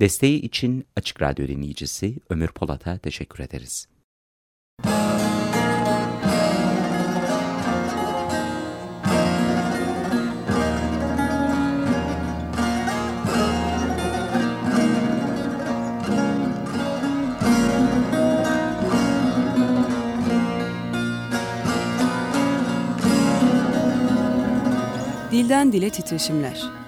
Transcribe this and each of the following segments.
Desteği için Açık Radyo dinleyicisi Ömür Polat'a teşekkür ederiz. Dilden Dile Titreşimler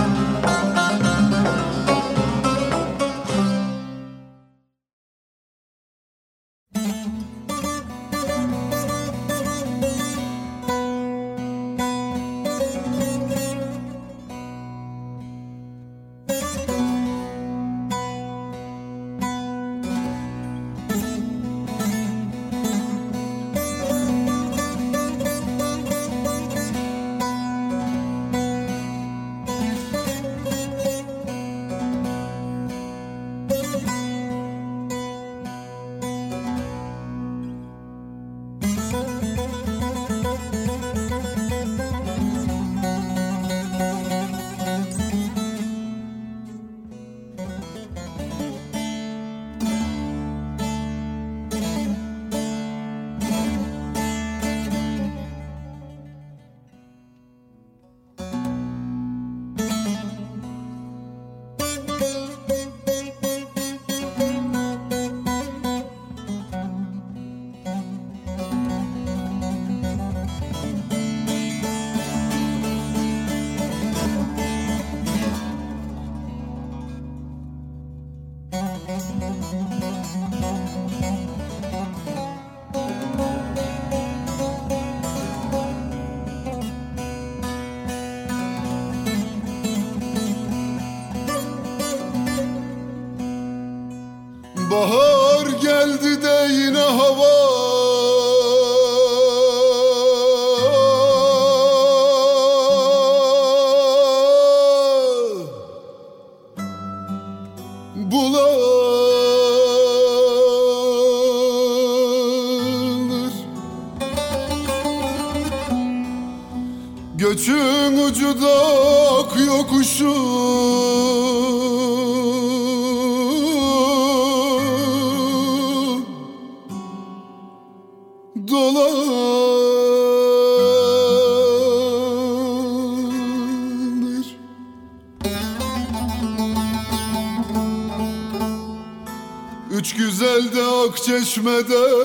Akçeşme'de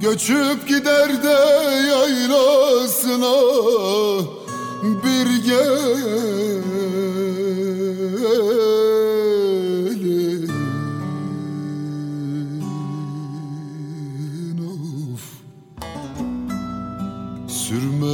Göçüp gider de yaylasına bir gelin sürmelim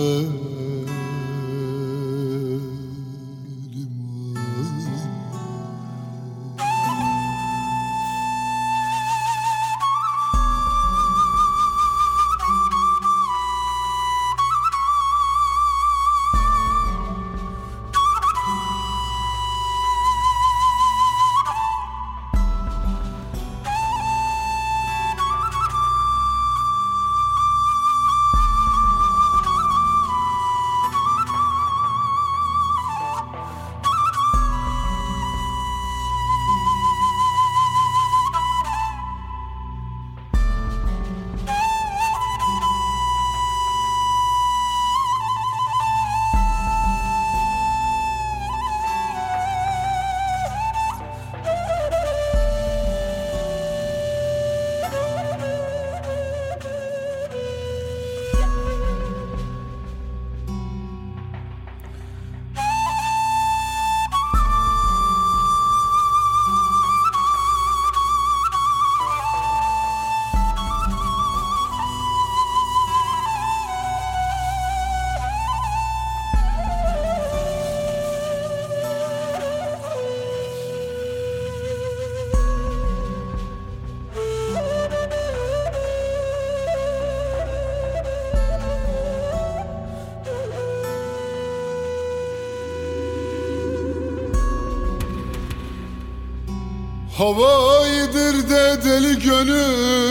Havaydır de deli gönül.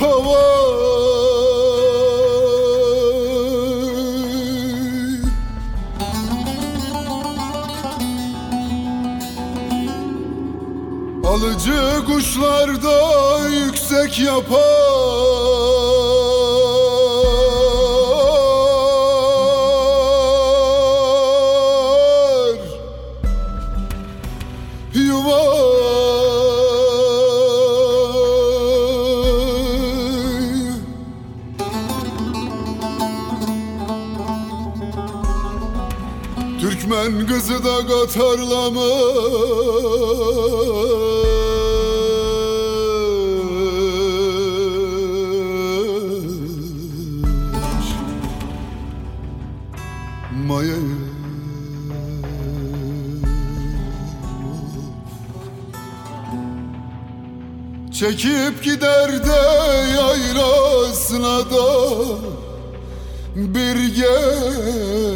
Hava Alıcı kuşlarda yüksek yapar Çekip gider de yaylasına da bir gelin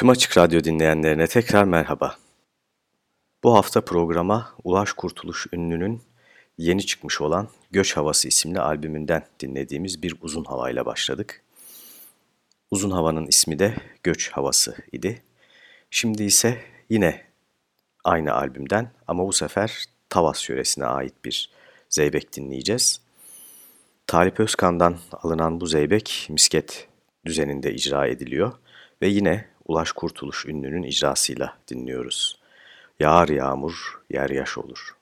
Tüm Açık Radyo dinleyenlerine tekrar merhaba. Bu hafta programa Ulaş Kurtuluş ünlünün yeni çıkmış olan Göç Havası isimli albümünden dinlediğimiz bir uzun havayla başladık. Uzun havanın ismi de Göç Havası idi. Şimdi ise yine aynı albümden ama bu sefer Tavas yöresine ait bir zeybek dinleyeceğiz. Talip Özkan'dan alınan bu zeybek misket düzeninde icra ediliyor ve yine Ulaş Kurtuluş ünlünün icrasıyla dinliyoruz. Yağar yağmur, yer yaş olur.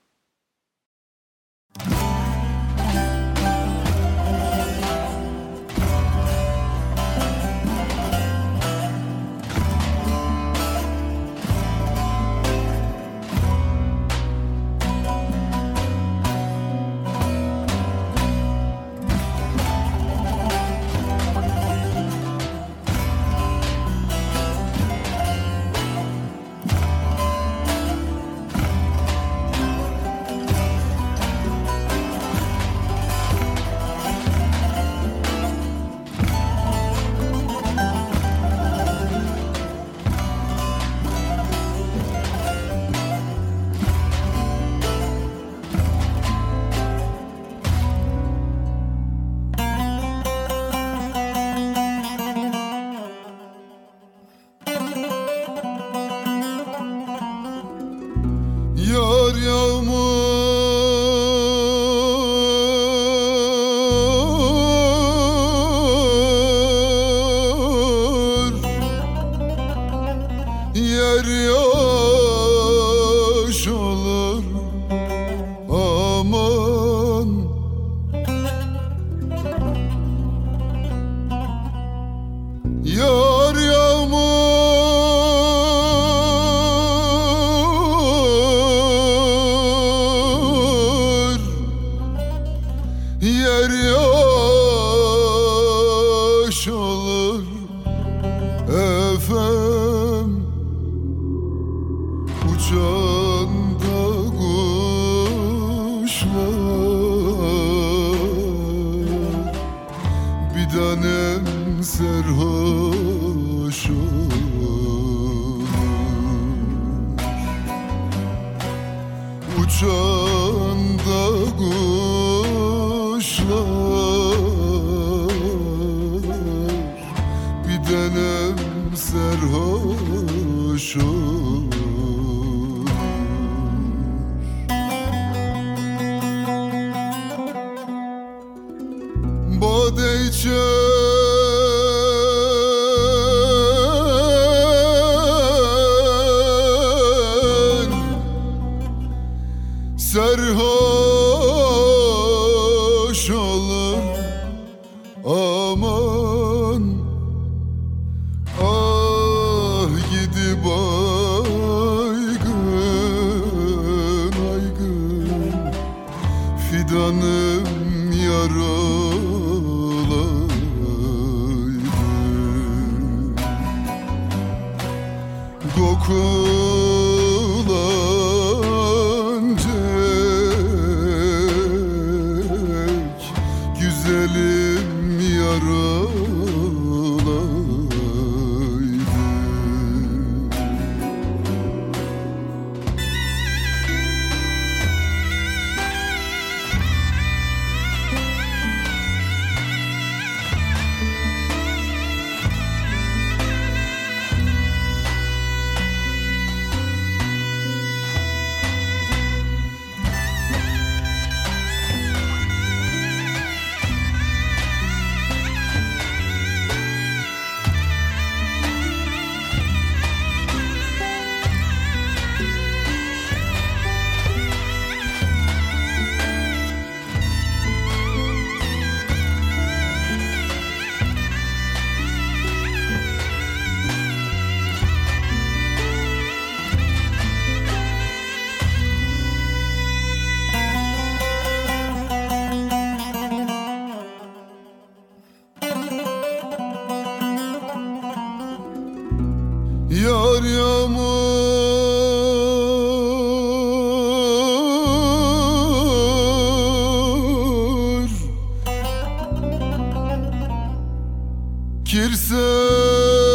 Kirsen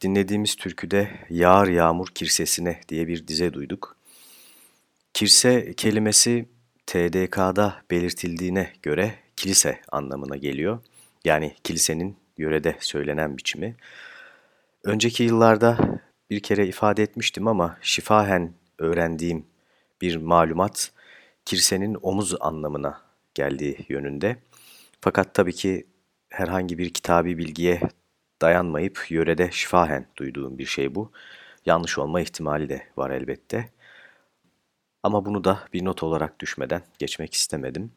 dinlediğimiz türküde Yağar Yağmur Kirsesine diye bir dize duyduk. Kirse kelimesi TDK'da belirtildiğine göre kilise anlamına geliyor. Yani kilisenin yörede söylenen biçimi. Önceki yıllarda bir kere ifade etmiştim ama şifahen öğrendiğim bir malumat kirsenin omuz anlamına geldiği yönünde. Fakat tabii ki herhangi bir kitabi bilgiye dayanmayıp yörede şifahen duyduğum bir şey bu. Yanlış olma ihtimali de var elbette. Ama bunu da bir not olarak düşmeden geçmek istemedim.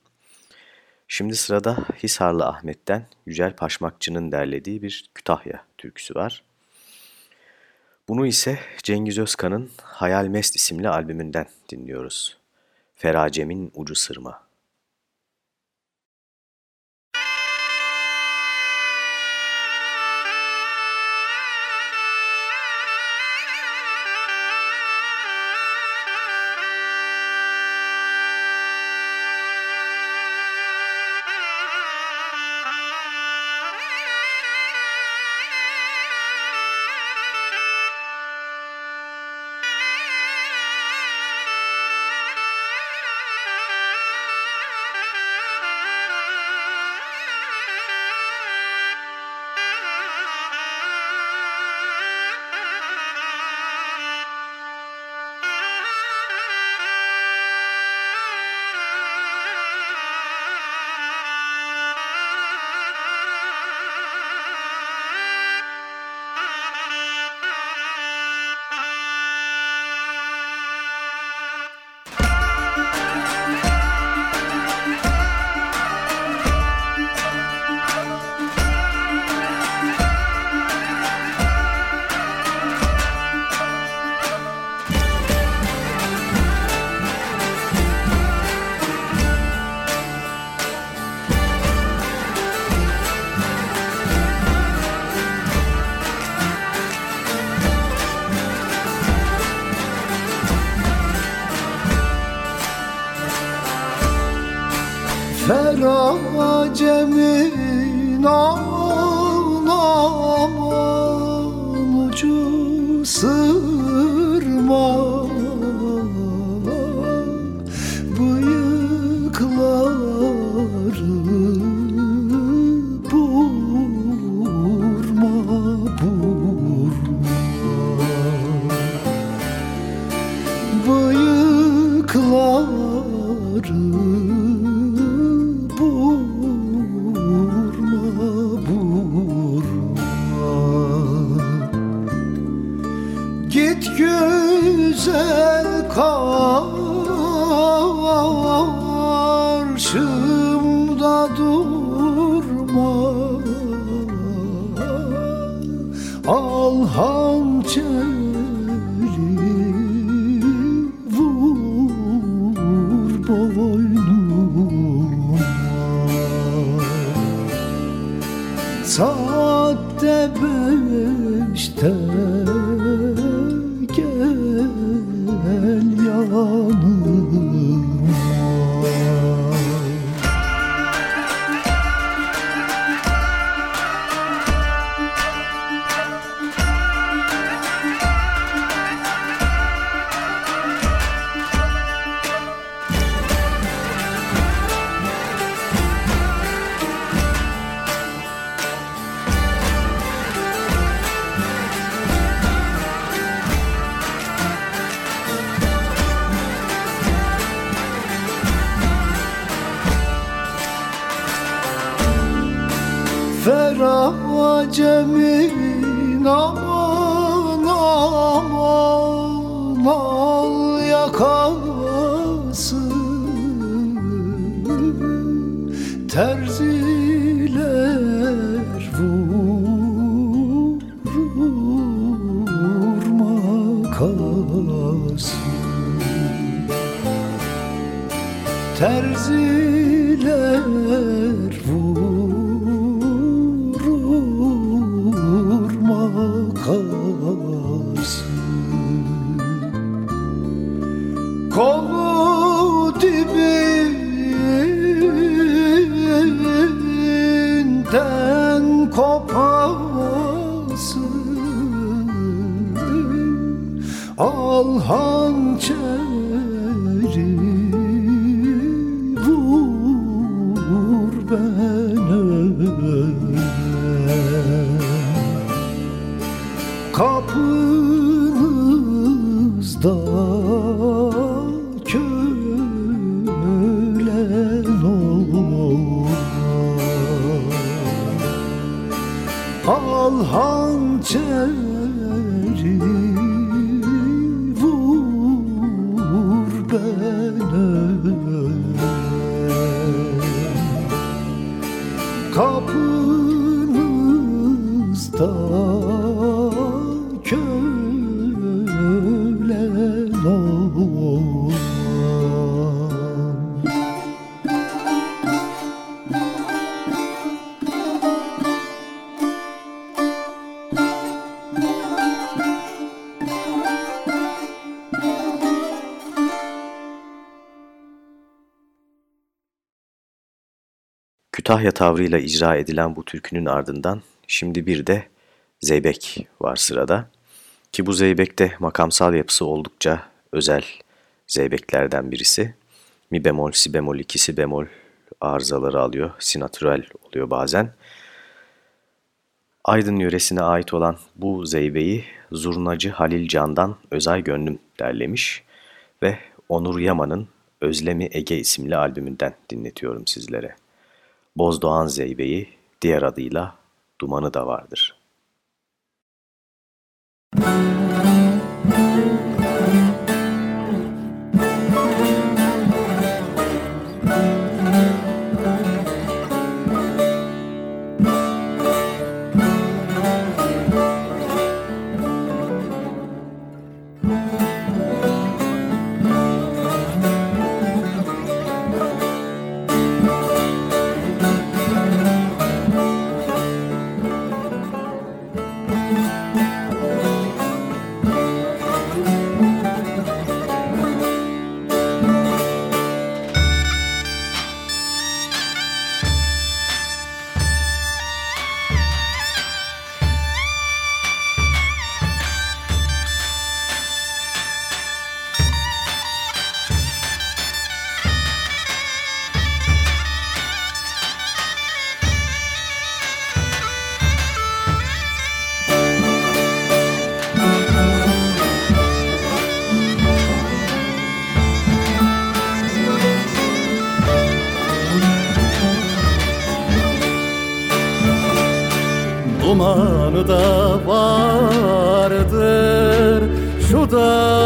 Şimdi sırada Hisarlı Ahmet'ten Yücel Paşmakçı'nın derlediği bir Kütahya türküsü var. Bunu ise Cengiz Özkan'ın Hayal Mest isimli albümünden dinliyoruz. Feracemin Ucu Sırma. Makası Terziler Kütahya tavrıyla icra edilen bu türkünün ardından şimdi bir de zeybek var sırada. Ki bu zeybekte makamsal yapısı oldukça özel zeybeklerden birisi. Mi bemol, si bemol, ikisi bemol arızaları alıyor. Si natürel oluyor bazen. Aydın yöresine ait olan bu zeybeyi zurnacı Halil Can'dan Özay Gönlüm derlemiş ve Onur Yaman'ın Özlemi Ege isimli albümünden dinletiyorum sizlere. Bozdoğan Zeybe'yi diğer adıyla Dumanı da vardır. Dumanı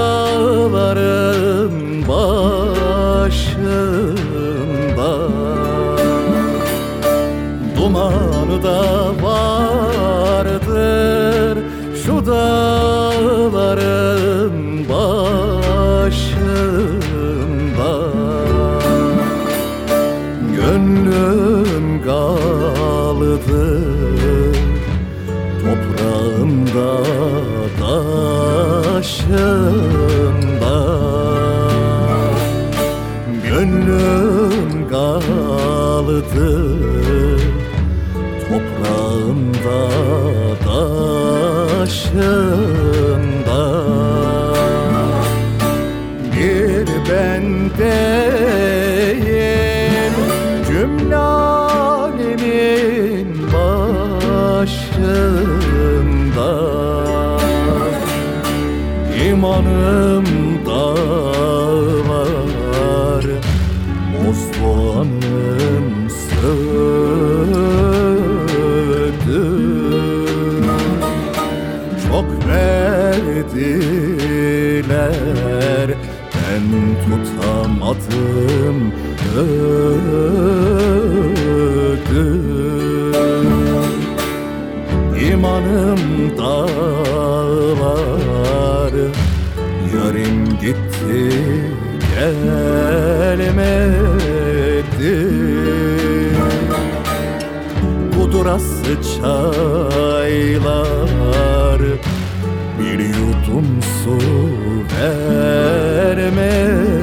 dağların başında. Dumanı da vardır şu dağların başında. Gönlüm kalıdır toprağında taşında taşında öldüm İmanım da var Yarım gitti gelmedi. Kudurası çaylar Bir yudum su vermedi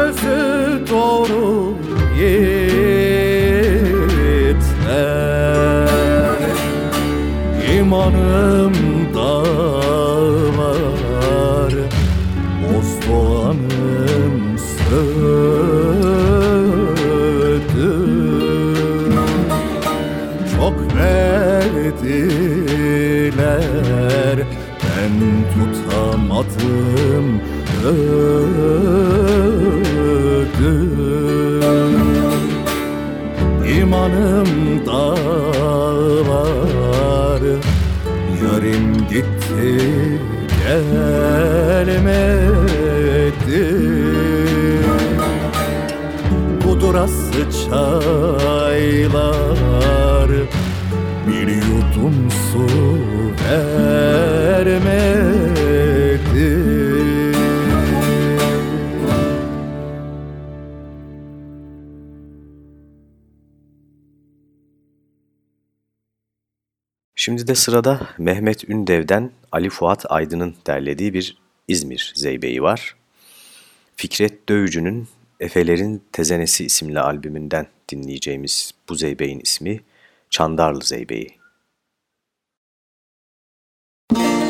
sözü doğru yiğitler İmanım dağlar Bozdoğanım södü çok verdiler Ben tutamadım ödüm İmanım dağlar Yarım gitti gelmedi. Kudurası çaylar Bir yudum su vermedi Şimdi sırada Mehmet Ündev'den Ali Fuat Aydın'ın derlediği bir İzmir Zeybeği var. Fikret Dövücü'nün Efelerin Tezenesi isimli albümünden dinleyeceğimiz bu Zeybeğin ismi Çandarlı Zeybeği. Çandarlı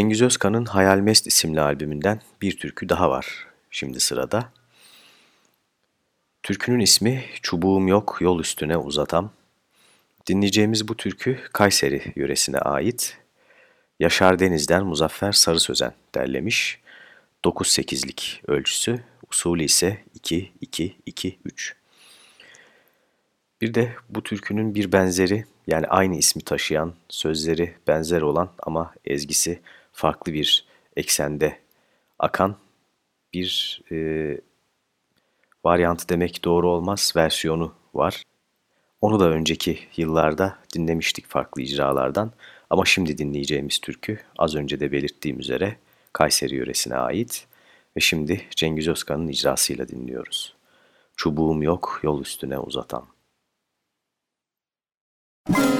Cengiz Özkan'ın Hayalmest isimli albümünden bir türkü daha var şimdi sırada. Türkünün ismi Çubuğum Yok Yol Üstüne Uzatam. Dinleyeceğimiz bu türkü Kayseri yöresine ait. Yaşar Deniz'den Muzaffer Sarı Sözen derlemiş. 9-8'lik ölçüsü, usulü ise 2-2-2-3. Bir de bu türkünün bir benzeri yani aynı ismi taşıyan, sözleri benzer olan ama ezgisi farklı bir eksende akan bir e, varyantı demek doğru olmaz, versiyonu var. Onu da önceki yıllarda dinlemiştik farklı icralardan ama şimdi dinleyeceğimiz türkü az önce de belirttiğim üzere Kayseri yöresine ait ve şimdi Cengiz Özkan'ın icrasıyla dinliyoruz. Çubuğum yok yol üstüne uzatan. Müzik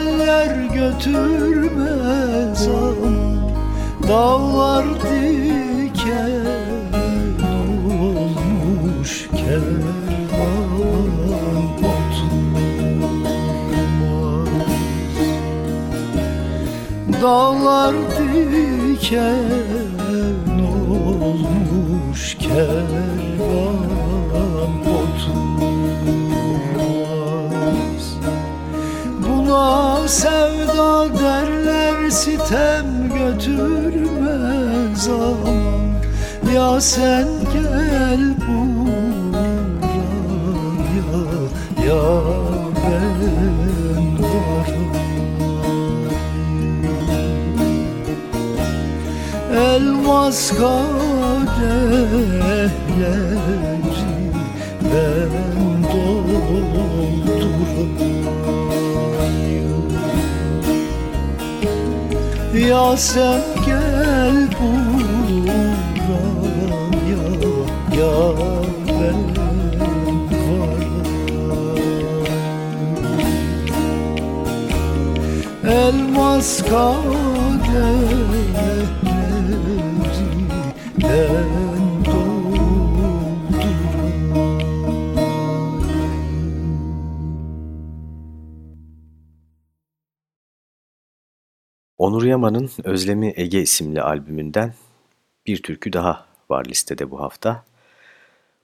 Daller götürmez ama Dağlar diken olmuş kervan oturmaz Dağlar diken olmuş kervan sevda derler sitem götürmez aman. Ya sen gel buraya ya ben varım. Elmas kaderleri ben doldururum Ya sen gel buraya Ya. Ben Elmas kaderleri Onur Özlemi Ege isimli albümünden bir türkü daha var listede bu hafta.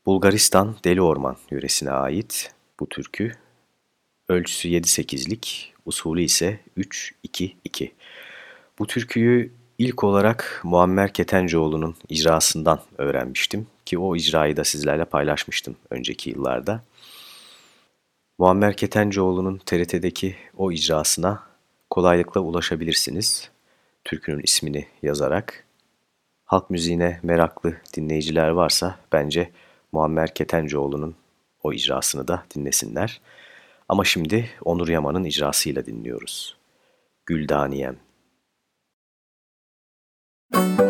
Bulgaristan Deli Orman yöresine ait bu türkü. Ölçüsü 7-8'lik, usulü ise 3-2-2. Bu türküyü ilk olarak Muammer Ketencoğlu'nun icrasından öğrenmiştim ki o icrayı da sizlerle paylaşmıştım önceki yıllarda. Muammer Ketencoğlu'nun TRT'deki o icrasına kolaylıkla ulaşabilirsiniz. Türkünün ismini yazarak. Halk müziğine meraklı dinleyiciler varsa bence Muammer Ketencoğlu'nun o icrasını da dinlesinler. Ama şimdi Onur Yaman'ın icrasıyla dinliyoruz. Güldaniyem. Müzik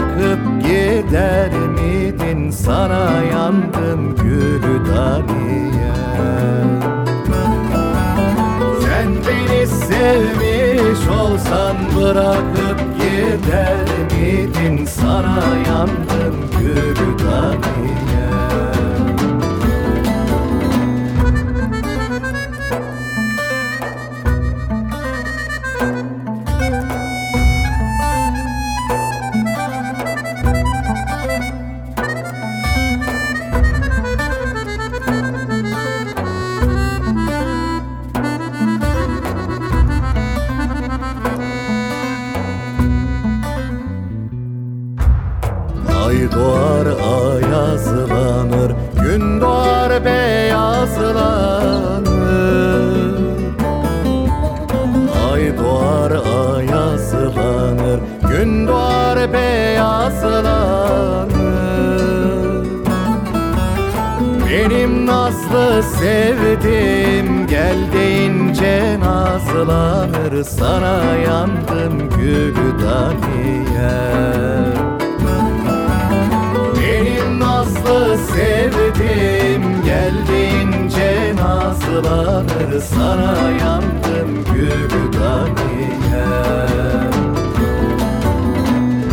bırakıp gider miydin? Sana yandım gülü daniye. Sen beni sevmiş olsan bırakıp gider miydin? Sana yandım gülü Sana yandım gül daniye.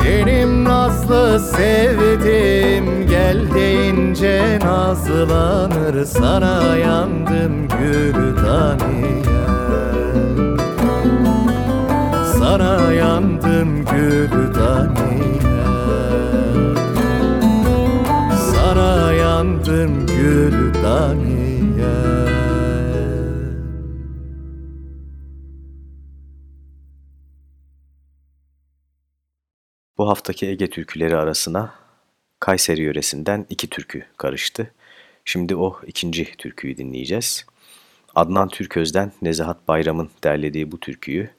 Benim nazlı sevdim Gel deyince nazlanır. Sana yandım gül taniye Sana yandım gül taniye Sana yandım gül Bu haftaki Ege türküleri arasına Kayseri yöresinden iki türkü karıştı. Şimdi o ikinci türküyü dinleyeceğiz. Adnan Türköz'den Nezahat Bayram'ın derlediği bu türküyü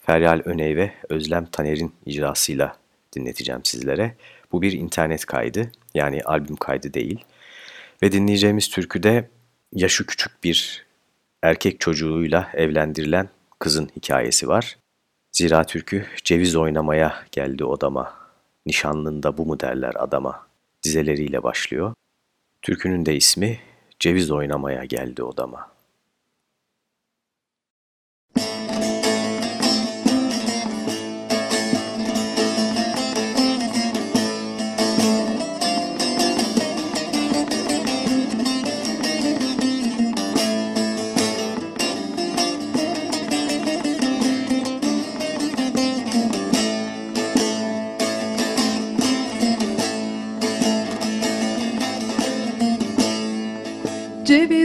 Feryal Öney ve Özlem Taner'in icrasıyla dinleteceğim sizlere. Bu bir internet kaydı yani albüm kaydı değil. Ve dinleyeceğimiz türküde yaşı küçük bir erkek çocuğuyla evlendirilen kızın hikayesi var. Zira türkü ceviz oynamaya geldi odama, nişanlında bu mu derler adama dizeleriyle başlıyor. Türkünün de ismi Ceviz oynamaya geldi odama.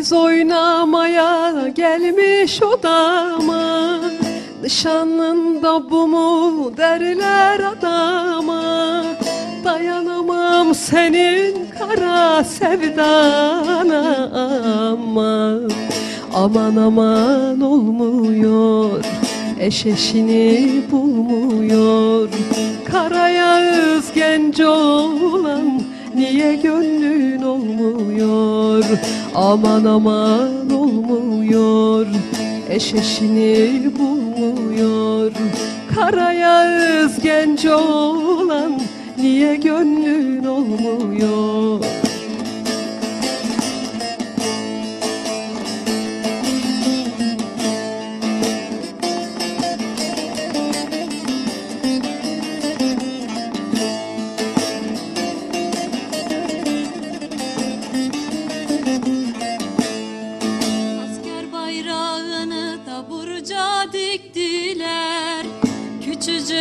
Ceviz oynamaya gelmiş odama Nişanlında bu mu derler adama. Dayanamam senin kara sevdana aman Aman aman olmuyor Eş eşini bulmuyor. Kara yağız genç olan Niye gönlün olmuyor? Aman aman olmuyor. Eş eşini bulmuyor. Kara yağız genç olan Niye gönlün olmuyor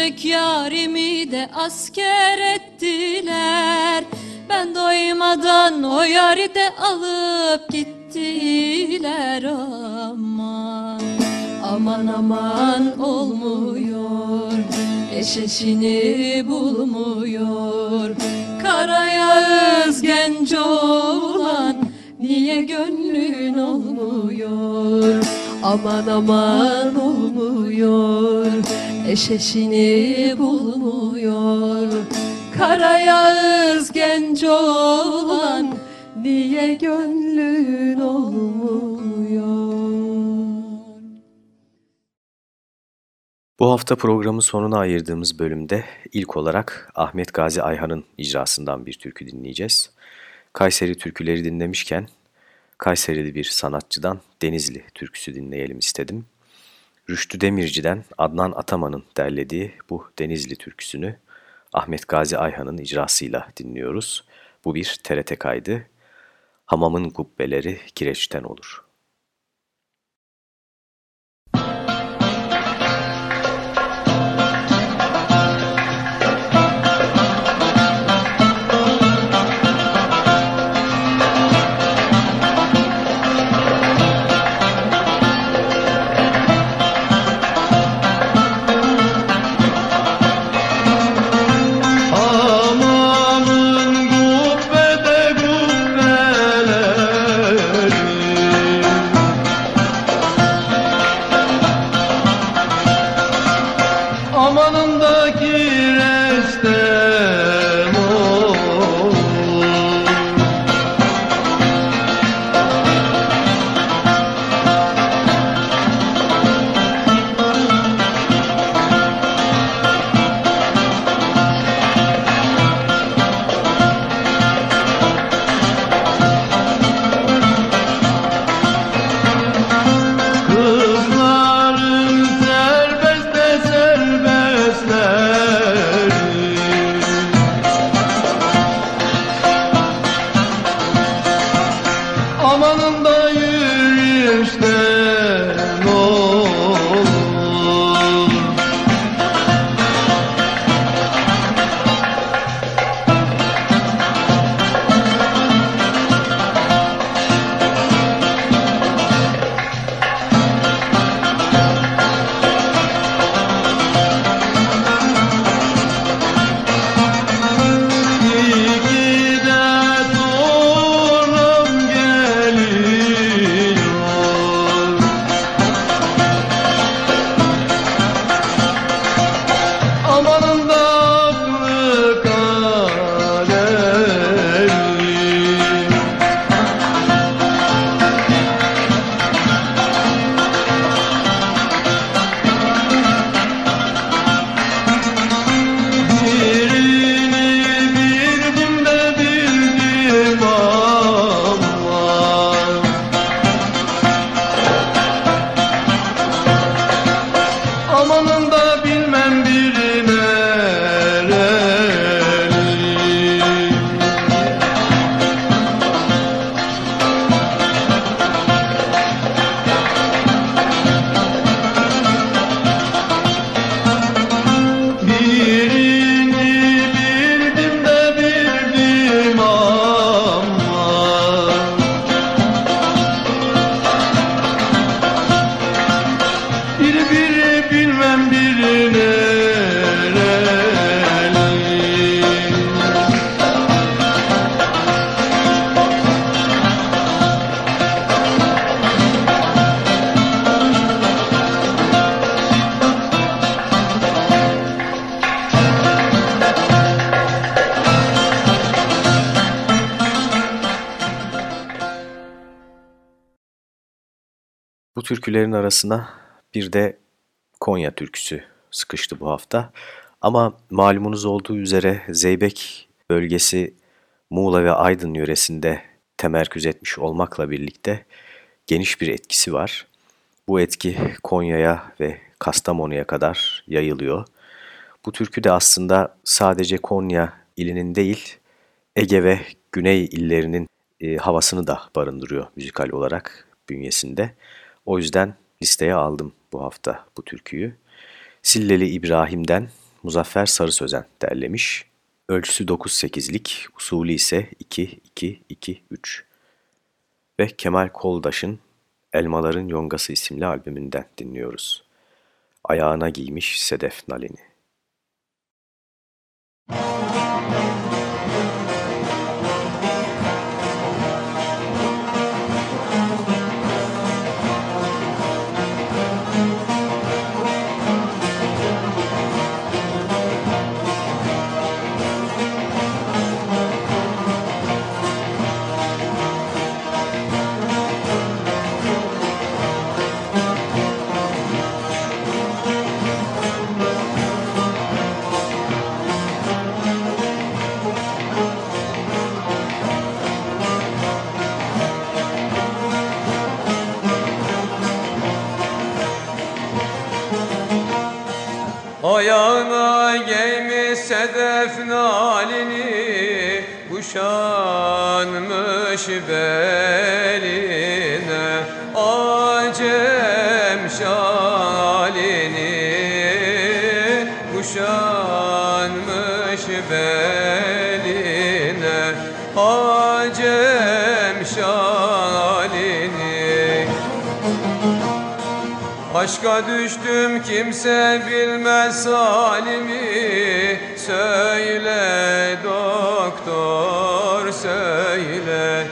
Küçücük yarimi de asker ettiler. Ben doymadan o yari de alıp gittiler. Aman Aman aman olmuyor. Eş eşini bulmuyor. Kara yağız genç olan Niye gönlün olmuyor? Aman aman olmuyor Eş eşini bulmuyor Kara genç olan Niye gönlün olmuyor Bu hafta programın sonuna ayırdığımız bölümde ilk olarak Ahmet Gazi Ayhan'ın icrasından bir türkü dinleyeceğiz. Kayseri türküleri dinlemişken Kayserili bir sanatçıdan Denizli türküsü dinleyelim istedim. Rüştü Demirci'den Adnan Ataman'ın derlediği bu Denizli türküsünü Ahmet Gazi Ayhan'ın icrasıyla dinliyoruz. Bu bir TRT kaydı. Hamamın kubbeleri kireçten olur. Türkülerin arasına bir de Konya türküsü sıkıştı bu hafta. Ama malumunuz olduğu üzere Zeybek bölgesi Muğla ve Aydın yöresinde temerküz etmiş olmakla birlikte geniş bir etkisi var. Bu etki Konya'ya ve Kastamonu'ya kadar yayılıyor. Bu türkü de aslında sadece Konya ilinin değil, Ege ve Güney illerinin e, havasını da barındırıyor müzikal olarak bünyesinde. O yüzden listeye aldım bu hafta bu türküyü. Silleli İbrahim'den Muzaffer Sarı Sözen derlemiş. Ölçüsü 9-8'lik, usulü ise 2-2-2-3. Ve Kemal Koldaş'ın Elmaların Yongası isimli albümünden dinliyoruz. Ayağına giymiş sedef nalini. Ayağına beline Acem şalini Kuşanmış beline Acem şalini Aşka düştüm kimse bilmez halimi. Söyle doktor söyle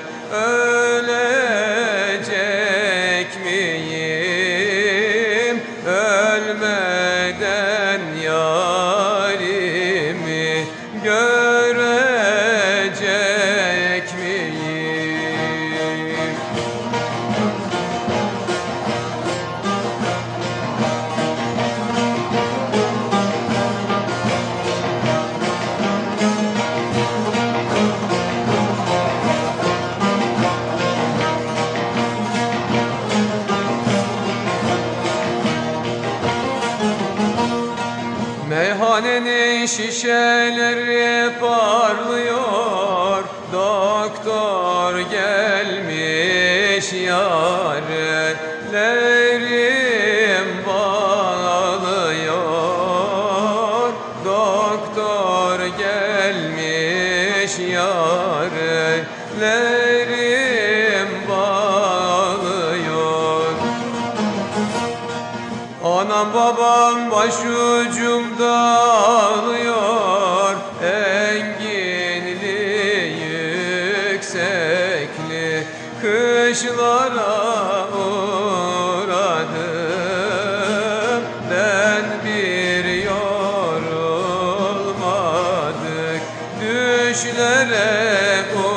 düşlere uğradım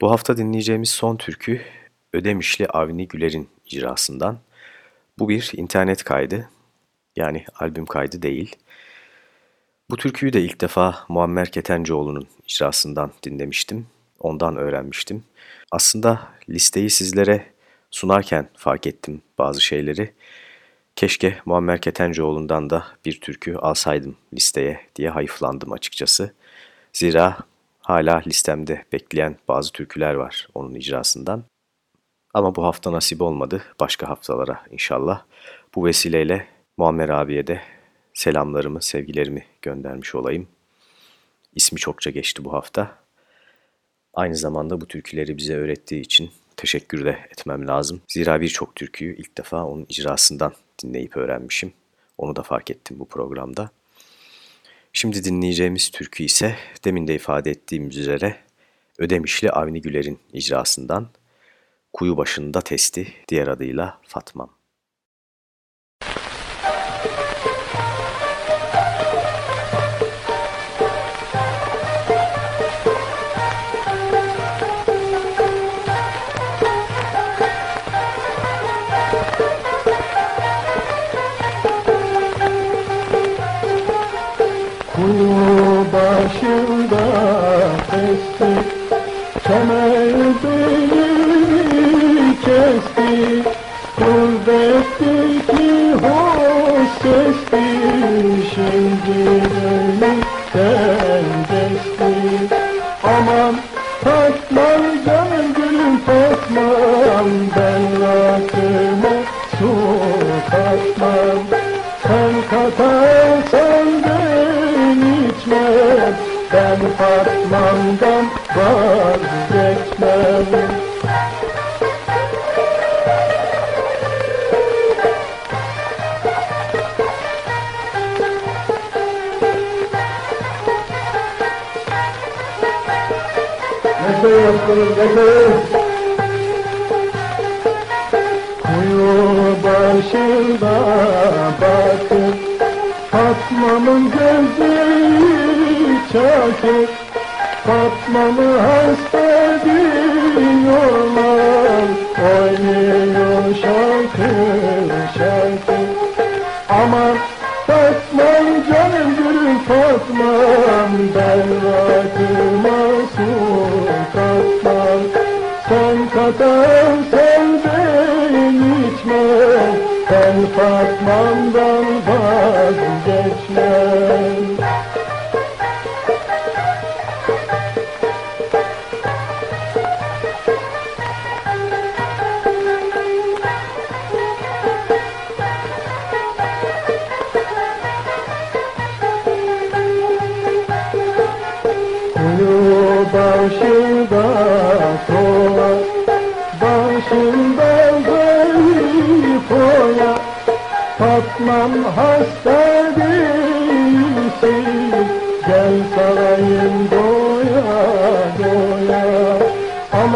Bu hafta dinleyeceğimiz son türkü Ödemişli Avni Güler'in icrasından. Bu bir internet kaydı, yani albüm kaydı değil. Bu türküyü de ilk defa Muammer Ketencoğlu'nun icrasından dinlemiştim, ondan öğrenmiştim. Aslında listeyi sizlere sunarken fark ettim bazı şeyleri. Keşke Muammer Ketencoğlu'ndan da bir türkü alsaydım listeye diye hayıflandım açıkçası. Zira hala listemde bekleyen bazı türküler var onun icrasından. Ama bu hafta nasip olmadı. Başka haftalara inşallah. Bu vesileyle Muammer abiye de selamlarımı, sevgilerimi göndermiş olayım. İsmi çokça geçti bu hafta. Aynı zamanda bu türküleri bize öğrettiği için teşekkür de etmem lazım. Zira birçok türküyü ilk defa onun icrasından dinleyip öğrenmişim. Onu da fark ettim bu programda. Şimdi dinleyeceğimiz türkü ise demin de ifade ettiğim üzere Ödemişli Avni Güler'in icrasından Kuyu Başında Testi diğer adıyla Fatmam.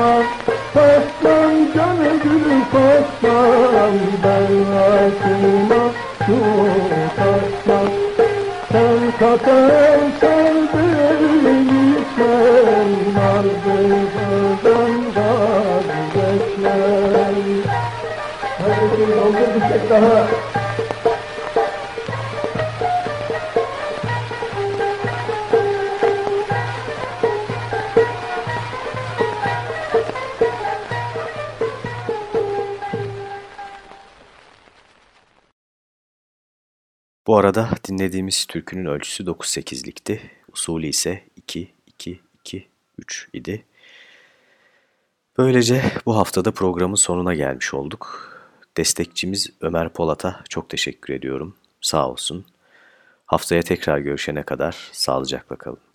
Ama Fatmam canı gülüm Fatmam Ben aklıma su katmam Sen katarsan beni içmem Ardından vazgeçmem Hadi bir doldur bir tek daha dinlediğimiz türkünün ölçüsü 9-8'likti. Usulü ise 2-2-2-3 idi. Böylece bu haftada programın sonuna gelmiş olduk. Destekçimiz Ömer Polat'a çok teşekkür ediyorum. Sağ olsun. Haftaya tekrar görüşene kadar sağlıcakla kalın.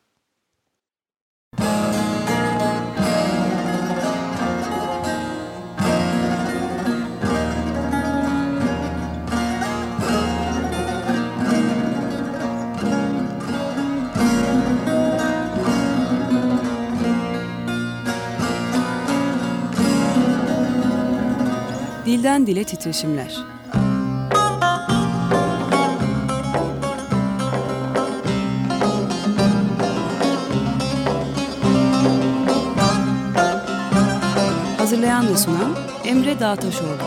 Dilden dile titreşimler. Hazırlayan ve sunan Emre Dağtaşoğlu.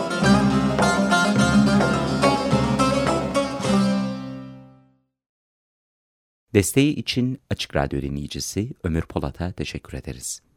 Desteği için Açık Radyo dinleyicisi Ömür Polat'a teşekkür ederiz.